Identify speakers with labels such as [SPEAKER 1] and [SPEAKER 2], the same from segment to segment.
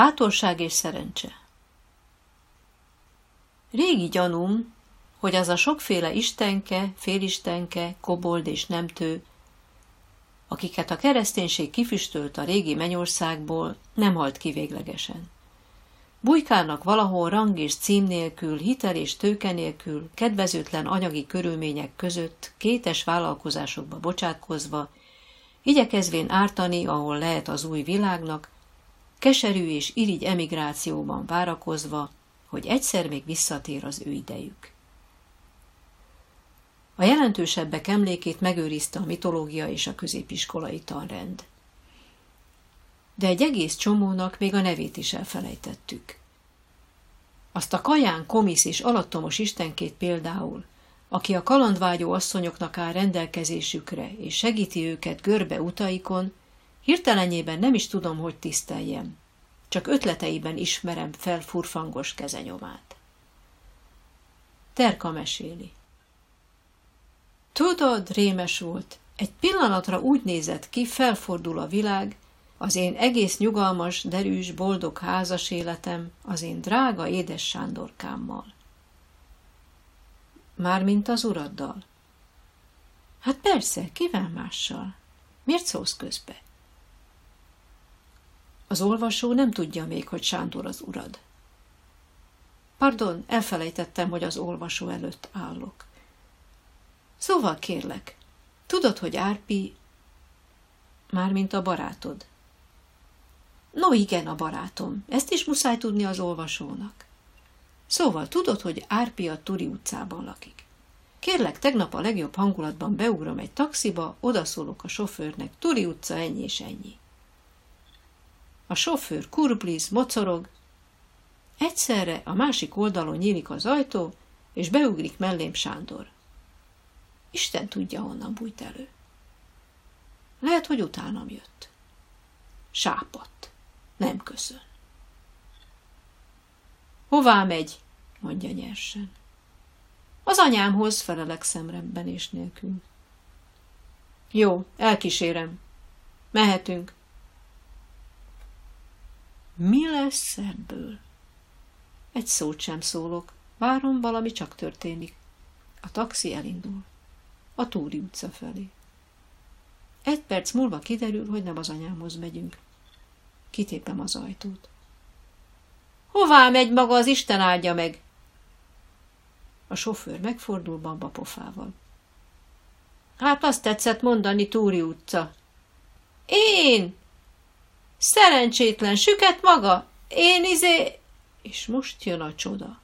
[SPEAKER 1] Bátorság és szerencse Régi gyanúm, hogy az a sokféle istenke, félistenke, kobold és nemtő, akiket a kereszténység kifüstölt a régi mennyországból, nem halt ki véglegesen. Bujkálnak valahol rang és cím nélkül, hitel és tőke nélkül, kedvezőtlen anyagi körülmények között, kétes vállalkozásokba bocsátkozva, igyekezvén ártani, ahol lehet az új világnak, keserű és irigy emigrációban várakozva, hogy egyszer még visszatér az ő idejük. A jelentősebbek emlékét megőrizte a mitológia és a középiskolai tanrend. De egy egész csomónak még a nevét is elfelejtettük. Azt a kaján, komisz és alattomos istenkét például, aki a kalandvágyó asszonyoknak áll rendelkezésükre, és segíti őket görbe utaikon, hirtelenjében nem is tudom, hogy tiszteljem. Csak ötleteiben ismerem fel furfangos kezenyomát. Terka meséli. Tudod, rémes volt, egy pillanatra úgy nézett ki, felfordul a világ, az én egész nyugalmas, derűs, boldog házas életem, az én drága édes Sándorkámmal. Mármint az uraddal. Hát persze, kivel mással? Miért szólsz közbe? Az olvasó nem tudja még, hogy Sándor az urad. Pardon, elfelejtettem, hogy az olvasó előtt állok. Szóval kérlek, tudod, hogy Árpi, mármint a barátod. No igen, a barátom, ezt is muszáj tudni az olvasónak. Szóval tudod, hogy Árpi a Turi utcában lakik. Kérlek, tegnap a legjobb hangulatban beugrom egy taxiba, odaszólok a sofőrnek, Turi utca ennyi és ennyi. A sofőr kurbliz, mocorog. Egyszerre a másik oldalon nyílik az ajtó, és beugrik mellém Sándor. Isten tudja, honnan bújt elő. Lehet, hogy utánam jött. Sápadt. Nem köszön. Hová megy? mondja nyersen. Az anyámhoz felelek szemremben és nélkül. Jó, elkísérem. Mehetünk. Mi lesz ebből? Egy szót sem szólok. Várom, valami csak történik. A taxi elindul. A Túri utca felé. Egy perc múlva kiderül, hogy nem az anyámhoz megyünk. Kitépem az ajtót. Hová megy maga az Isten áldja meg? A sofőr megfordul bamba pofával. Hát azt tetszett mondani Túri utca. Én! Szerencsétlen, süket maga! Én izé... És most jön a csoda.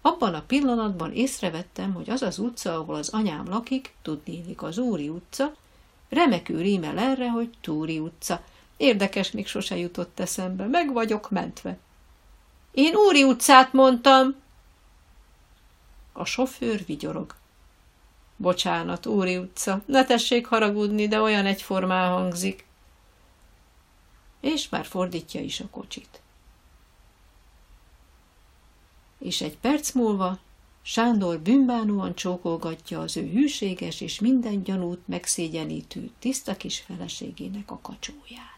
[SPEAKER 1] Abban a pillanatban észrevettem, hogy az az utca, ahol az anyám lakik, tudnélik az Úri utca, remekül rímel erre, hogy Túri utca. Érdekes, még sose jutott eszembe, meg vagyok mentve. Én Úri utcát mondtam. A sofőr vigyorog. Bocsánat, Úri utca, ne tessék haragudni, de olyan egyformán hangzik és már fordítja is a kocsit. És egy perc múlva Sándor bűnbánóan csókolgatja az ő hűséges és minden gyanút megszégyenítő tiszta kis feleségének a kacsóját.